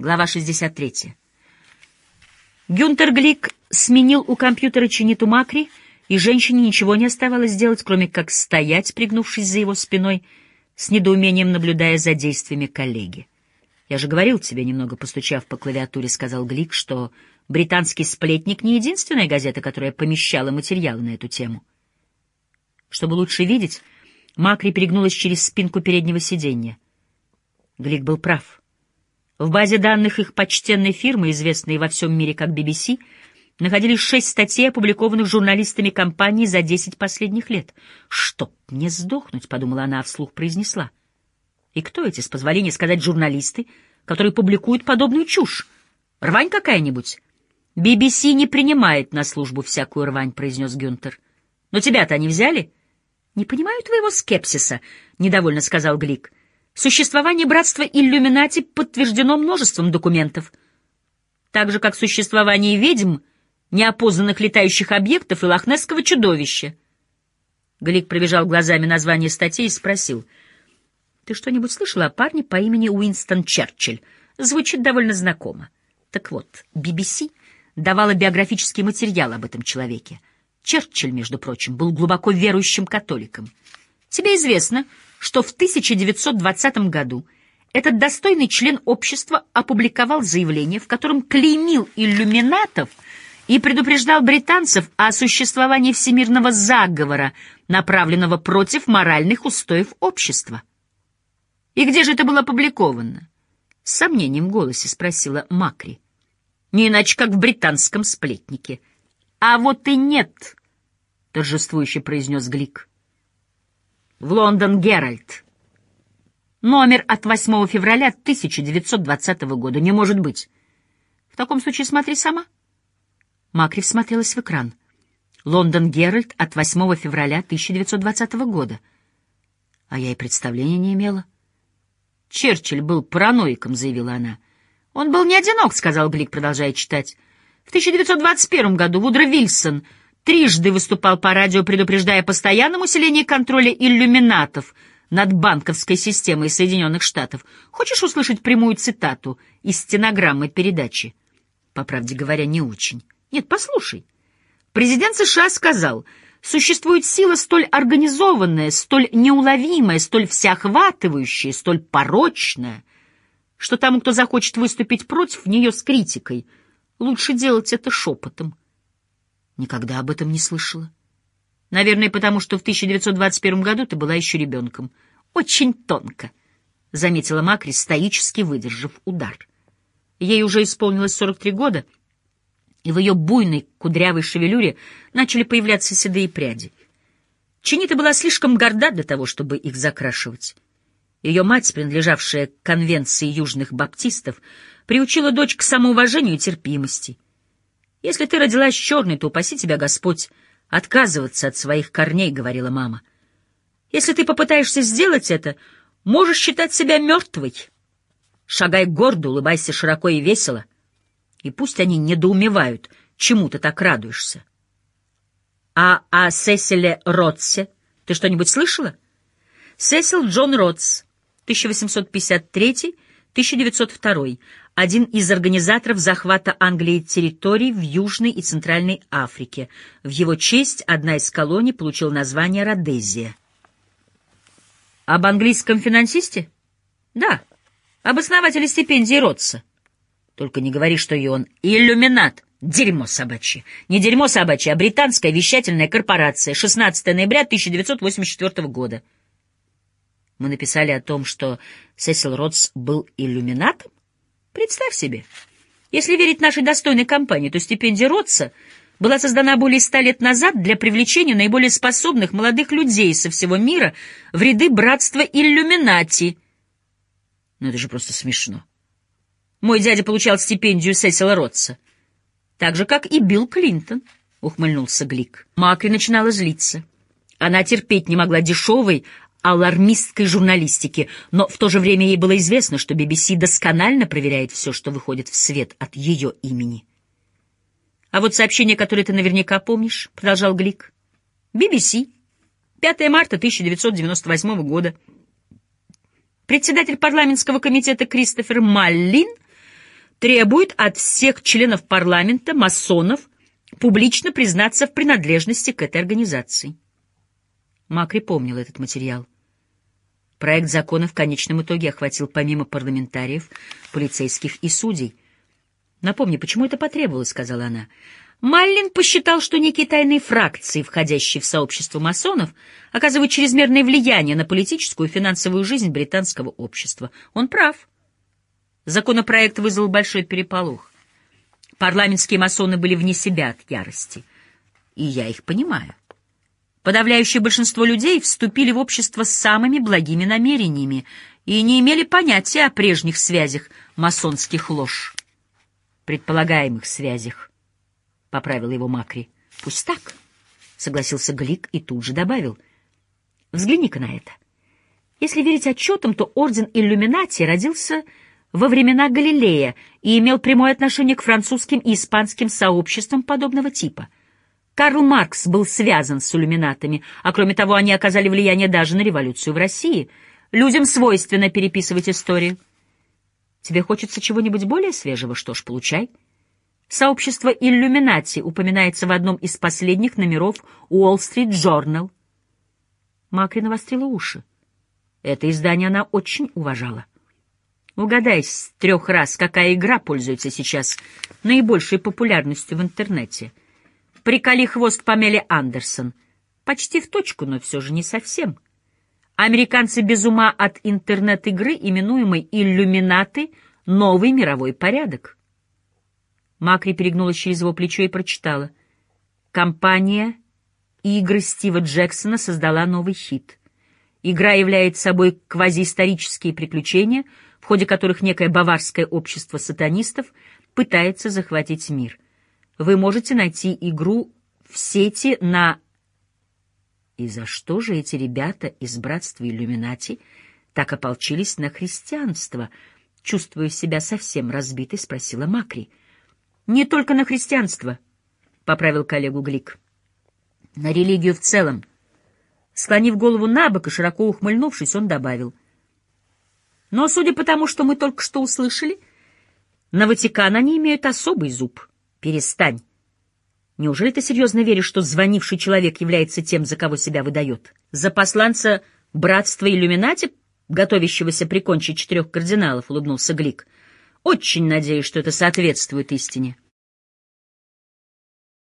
Глава 63. Гюнтер Глик сменил у компьютера Чиниту Макри, и женщине ничего не оставалось делать, кроме как стоять, пригнувшись за его спиной, с недоумением наблюдая за действиями коллеги. «Я же говорил тебе, немного постучав по клавиатуре, — сказал Глик, — что британский сплетник не единственная газета, которая помещала материалы на эту тему. Чтобы лучше видеть, Макри перегнулась через спинку переднего сиденья. Глик был прав. В базе данных их почтенной фирмы, известной во всем мире как BBC, находились шесть статей, опубликованных журналистами компании за десять последних лет. «Чтоб не сдохнуть», — подумала она, а вслух произнесла. «И кто эти, с позволения сказать, журналисты, которые публикуют подобную чушь? Рвань какая-нибудь?» «BBC не принимает на службу всякую рвань», — произнес Гюнтер. «Но тебя-то они взяли?» «Не понимаю твоего скепсиса», — недовольно сказал Глик. Существование братства иллюминати подтверждено множеством документов, так же как существование ведьм, неопознанных летающих объектов и лохнесского чудовища. Глик пробежал глазами название статьи и спросил, «Ты что-нибудь слышала о парне по имени Уинстон Черчилль? Звучит довольно знакомо. Так вот, BBC давала биографический материал об этом человеке. Черчилль, между прочим, был глубоко верующим католиком. Тебе известно, что в 1920 году этот достойный член общества опубликовал заявление, в котором клеймил иллюминатов и предупреждал британцев о существовании всемирного заговора, направленного против моральных устоев общества. «И где же это было опубликовано?» — с сомнением в голосе спросила Макри. «Не иначе, как в британском сплетнике». «А вот и нет», — торжествующе произнес Глик в Лондон Геральт. Номер от 8 февраля 1920 года. Не может быть. В таком случае смотри сама. Макри всмотрелась в экран. Лондон Геральт от 8 февраля 1920 года. А я и представления не имела. Черчилль был параноиком, заявила она. Он был не одинок, сказал Глик, продолжая читать. В 1921 году Вудро Вильсон — трижды выступал по радио, предупреждая о постоянном усилении контроля иллюминатов над банковской системой Соединенных Штатов. Хочешь услышать прямую цитату из стенограммы передачи? По правде говоря, не очень. Нет, послушай. Президент США сказал, существует сила столь организованная, столь неуловимая, столь всеохватывающая, столь порочная, что тому, кто захочет выступить против нее с критикой, лучше делать это шепотом. Никогда об этом не слышала. Наверное, потому что в 1921 году ты была еще ребенком. Очень тонко, — заметила Макри, стоически выдержав удар. Ей уже исполнилось 43 года, и в ее буйной кудрявой шевелюре начали появляться седые пряди. Чинита была слишком горда для того, чтобы их закрашивать. Ее мать, принадлежавшая к конвенции южных баптистов, приучила дочь к самоуважению и терпимости — «Если ты родилась черной, то упаси тебя Господь отказываться от своих корней», — говорила мама. «Если ты попытаешься сделать это, можешь считать себя мертвой. Шагай гордо, улыбайся широко и весело. И пусть они недоумевают, чему ты так радуешься». «А о Сесиле Ротсе ты что-нибудь слышала?» Сесил Джон Ротс, 1853-1902, один из организаторов захвата Англии территорий в Южной и Центральной Африке. В его честь одна из колоний получила название Родезия. Об английском финансисте? Да, об основателе стипендии Ротса. Только не говори, что и он иллюминат. Дерьмо собачье. Не дерьмо собачье, а британская вещательная корпорация. 16 ноября 1984 года. Мы написали о том, что Сесил Ротс был иллюминатом? Представь себе, если верить нашей достойной компании, то стипендия Ротса была создана более ста лет назад для привлечения наиболее способных молодых людей со всего мира в ряды братства иллюминати. Ну это же просто смешно. Мой дядя получал стипендию Сесила Ротса. Так же, как и Билл Клинтон, — ухмыльнулся Глик. Макри начинала злиться. Она терпеть не могла дешевой, алармистской журналистики, но в то же время ей было известно, что BBC досконально проверяет все, что выходит в свет от ее имени. «А вот сообщение, которое ты наверняка помнишь», — продолжал Глик. BBC, 5 марта 1998 года. Председатель парламентского комитета Кристофер Маллин требует от всех членов парламента, масонов, публично признаться в принадлежности к этой организации. Макри помнил этот материал. Проект закона в конечном итоге охватил помимо парламентариев, полицейских и судей. «Напомни, почему это потребовалось?» — сказала она. Маллин посчитал, что некие тайные фракции, входящие в сообщество масонов, оказывают чрезмерное влияние на политическую и финансовую жизнь британского общества. Он прав. Законопроект вызвал большой переполох. Парламентские масоны были вне себя от ярости. И я их понимаю. Подавляющее большинство людей вступили в общество с самыми благими намерениями и не имели понятия о прежних связях масонских лож. Предполагаемых связях. — поправил его Макри. — Пусть так, — согласился Глик и тут же добавил. — Взгляни-ка на это. Если верить отчетам, то орден иллюминати родился во времена Галилея и имел прямое отношение к французским и испанским сообществам подобного типа. Карл Маркс был связан с иллюминатами, а кроме того они оказали влияние даже на революцию в России. Людям свойственно переписывать историю. Тебе хочется чего-нибудь более свежего? Что ж, получай. — Сообщество «Иллюминати» упоминается в одном из последних номеров «Уолл-стрит Джорнал». Макри навострила уши. Это издание она очень уважала. Угадай с трех раз, какая игра пользуется сейчас наибольшей популярностью в интернете. «Приколи хвост Памеле Андерсон». Почти в точку, но все же не совсем. Американцы без ума от интернет-игры, именуемой «Иллюминаты», новый мировой порядок. Макри перегнулась через его плечо и прочитала. Компания «Игры Стива Джексона» создала новый хит. Игра является собой квазиисторические приключения, в ходе которых некое баварское общество сатанистов пытается захватить мир. Вы можете найти игру в сети на... И за что же эти ребята из братства иллюминати так ополчились на христианство? Чувствуя себя совсем разбитой, спросила Макри — не только на христианство, — поправил коллегу Глик. На религию в целом. Склонив голову на бок и широко ухмыльнувшись, он добавил. Но, судя по тому, что мы только что услышали, на Ватикан они имеют особый зуб. Перестань. Неужели ты серьезно веришь, что звонивший человек является тем, за кого себя выдает? За посланца братства иллюминати, готовящегося прикончить четырех кардиналов, улыбнулся Глик. Очень надеюсь, что это соответствует истине.